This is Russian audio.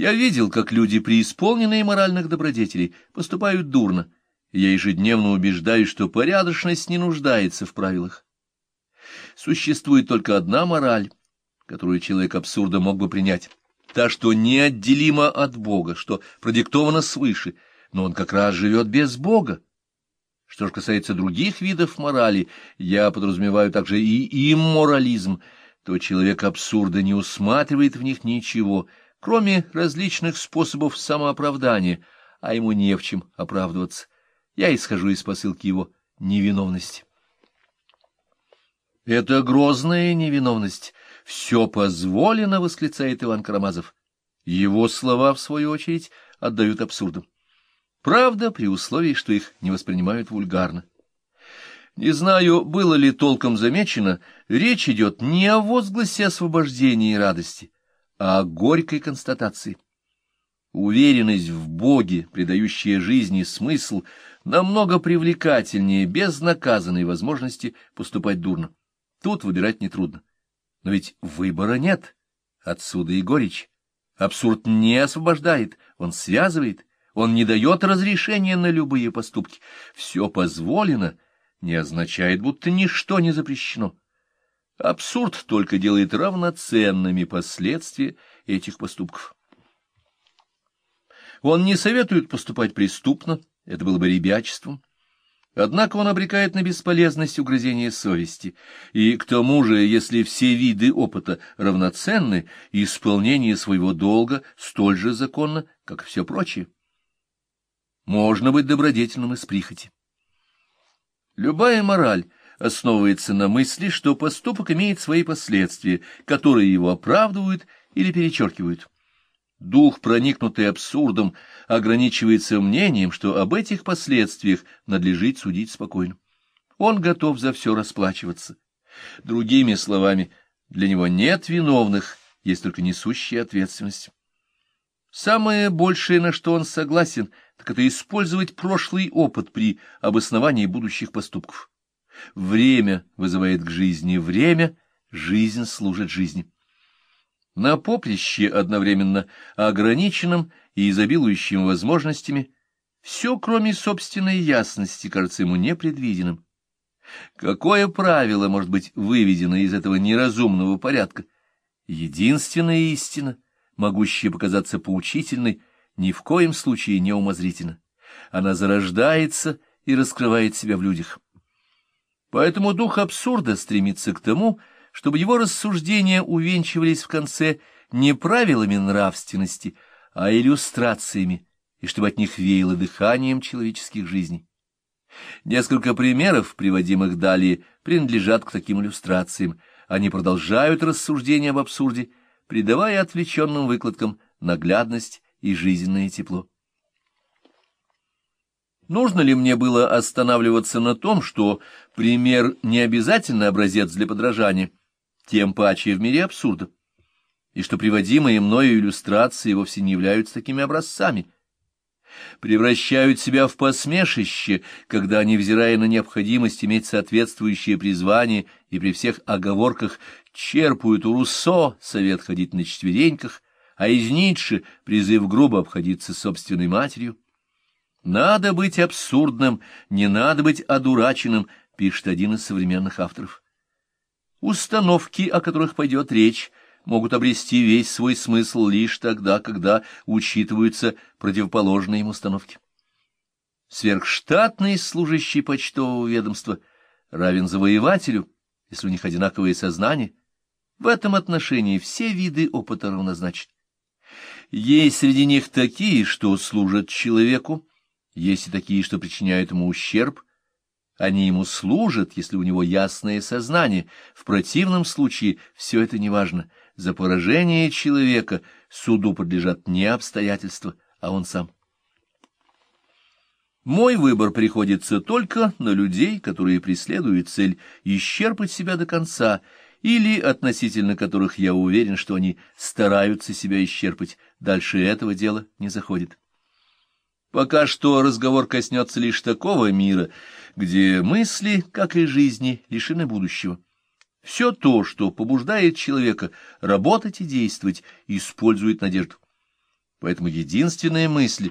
Я видел, как люди, преисполненные моральных добродетелей, поступают дурно. Я ежедневно убеждаюсь, что порядочность не нуждается в правилах. Существует только одна мораль, которую человек абсурда мог бы принять. Та, что неотделима от Бога, что продиктована свыше, но он как раз живет без Бога. Что же касается других видов морали, я подразумеваю также и имморализм, то человек абсурда не усматривает в них ничего, кроме различных способов самооправдания, а ему не в чем оправдываться. Я исхожу из посылки его невиновности. Это грозная невиновность. Все позволено, — восклицает Иван Карамазов. Его слова, в свою очередь, отдают абсурдам. Правда, при условии, что их не воспринимают вульгарно. Не знаю, было ли толком замечено, речь идет не о возгласе освобождения и радости, а о горькой констатации. Уверенность в Боге, придающая жизни смысл, намного привлекательнее безнаказанной возможности поступать дурно. Тут выбирать нетрудно. Но ведь выбора нет. Отсюда и горечь. Абсурд не освобождает, он связывает, он не дает разрешения на любые поступки. Все позволено, не означает, будто ничто не запрещено. Абсурд только делает равноценными последствия этих поступков. Он не советует поступать преступно, это было бы ребячеством. Однако он обрекает на бесполезность угрызения совести, и к тому же, если все виды опыта равноценны, исполнение своего долга столь же законно, как и все прочее. Можно быть добродетельным из прихоти. Любая мораль основывается на мысли, что поступок имеет свои последствия, которые его оправдывают или перечеркивают. Дух, проникнутый абсурдом, ограничивается мнением, что об этих последствиях надлежит судить спокойно. Он готов за все расплачиваться. Другими словами, для него нет виновных, есть только несущая ответственность. Самое большее, на что он согласен, так это использовать прошлый опыт при обосновании будущих поступков. Время вызывает к жизни время, жизнь служит жизни. На поприще одновременно ограниченным и изобилующим возможностями, все, кроме собственной ясности, кажется ему непредвиденным. Какое правило может быть выведено из этого неразумного порядка? Единственная истина, могущая показаться поучительной, ни в коем случае не умозрительна. Она зарождается и раскрывает себя в людях. Поэтому дух абсурда стремится к тому, чтобы его рассуждения увенчивались в конце не правилами нравственности, а иллюстрациями, и чтобы от них веяло дыханием человеческих жизней. Несколько примеров, приводимых далее, принадлежат к таким иллюстрациям. Они продолжают рассуждения об абсурде, придавая отвлеченным выкладкам наглядность и жизненное тепло. Нужно ли мне было останавливаться на том, что пример не обязательно образец для подражания, тем паче в мире абсурда, и что приводимые мною иллюстрации вовсе не являются такими образцами, превращают себя в посмешище, когда, невзирая на необходимость иметь соответствующее призвание и при всех оговорках черпают у Руссо совет ходить на четвереньках, а из Ницше призыв грубо обходиться собственной матерью. «Надо быть абсурдным, не надо быть одураченным», — пишет один из современных авторов. Установки, о которых пойдет речь, могут обрести весь свой смысл лишь тогда, когда учитываются противоположные им установки. Сверхштатный служащий почтового ведомства равен завоевателю, если у них одинаковые сознания. В этом отношении все виды опыта равнозначны. Есть среди них такие, что служат человеку, есть и такие, что причиняют ему ущерб. Они ему служат, если у него ясное сознание. В противном случае все это неважно. За поражение человека суду подлежат не обстоятельства, а он сам. Мой выбор приходится только на людей, которые преследуют цель исчерпать себя до конца, или относительно которых я уверен, что они стараются себя исчерпать. Дальше этого дела не заходит. Пока что разговор коснется лишь такого мира, где мысли, как и жизни, лишены будущего. Все то, что побуждает человека работать и действовать, использует надежду. Поэтому единственная мысль,